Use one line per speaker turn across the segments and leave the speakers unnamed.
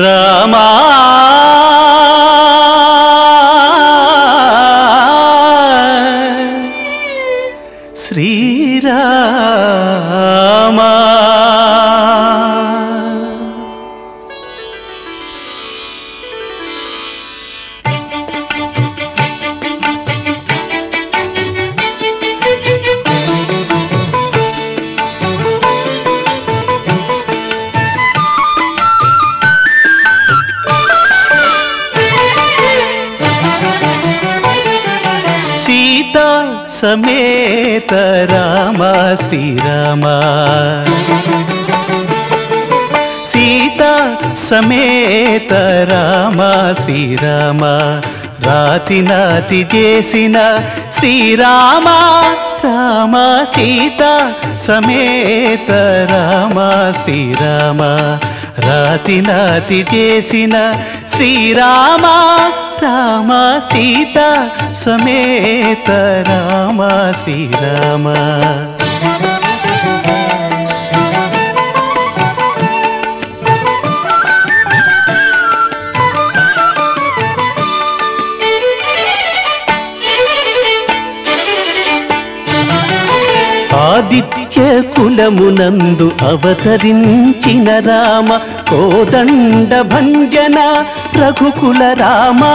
రామా శ్రీరామా సమేత రామ శ్రీరామ. సీతా సమేత రామ శ్రీరామ. రాతి నాతి చేసిన శ్రీరామ రామ. సీత సమేత రామ శ్రీరామ. రాతి నాతి చేసిన శ్రీరామ रामा सीता समेत रामा श्रीरामा। ఆదిత్య కులమునందు అవతరించిన రామ కోదండ భంజన రఘుకుల రామా.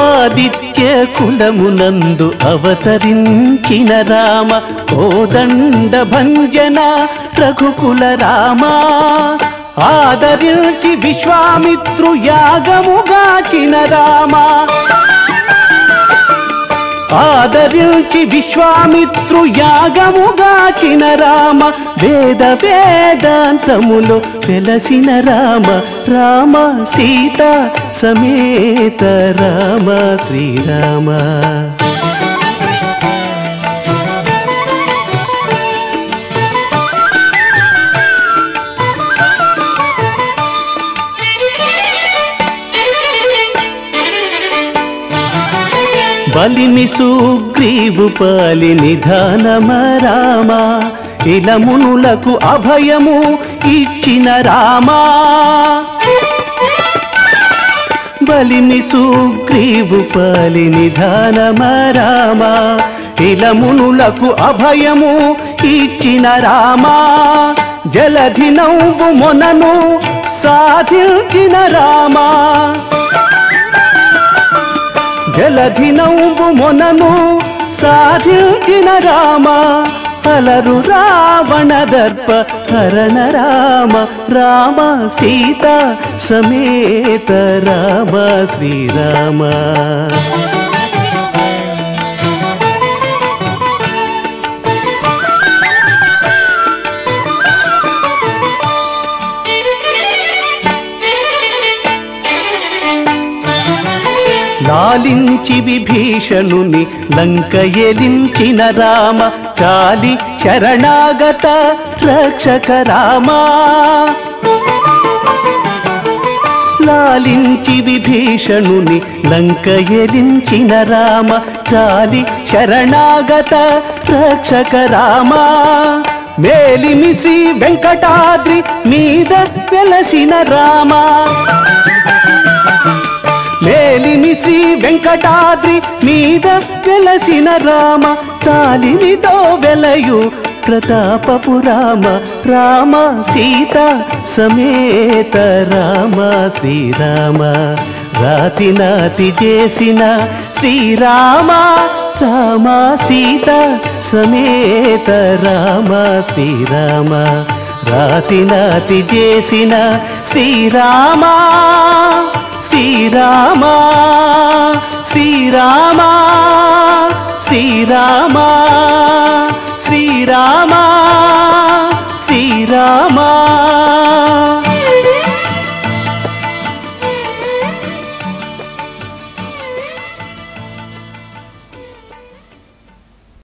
ఆదిత్య కులమునందు అవతరించిన రామ కోదండ భంజన రఘుకుల రామా. ఆదరించి విశ్వామిత్రు యాగముగాచిన రామా. ఆదరించి విశ్వామిత్రు యాగముగాచిన రామ వేద వేదాంతములో వెలసిన రామ రామ సీత సమేత రామ శ్రీరామ. బలిని సుగ్రీవు పాలి నిధానమ రామ. ఇలమునులకు అభయము ఇచ్చిన రామా. బలిని సుగ్రీవు పాలి నిధానమ రామ. ఇలమునులకు అభయము ఇచ్చిన రామా. జలధి మొనను సాధించిన రామా. జలధి మొనను సాధించిన రామ అలరు రావణ దర్ప హరణ రామ రామ సీత సమేత రామ శ్రీరామ. లాలించి విభీషణుని లంక ఎలించిన రామ చాలి శరణాగత రక్షక రామా. లాలించి విభీషణుని లంక ఎలించిన రామ చాలి శరణాగత రక్షక రామా. మేలిమిసి వెంకటాద్రి మీద వెలసిన రామా. వెంకటాద్రి మీద వెలసిన రామ తాలిమితో వెలయు ప్రతాపపు రామ రామ సీత సమేత రామ శ్రీరామ. రాతి నాతి చేసిన శ్రీరామ రామ సీత సమేత రామ శ్రీరామ. రాతి నాతి చేసిన శ్రీరామా శ్రీరామా శ్రీరామా శ్రీరామా.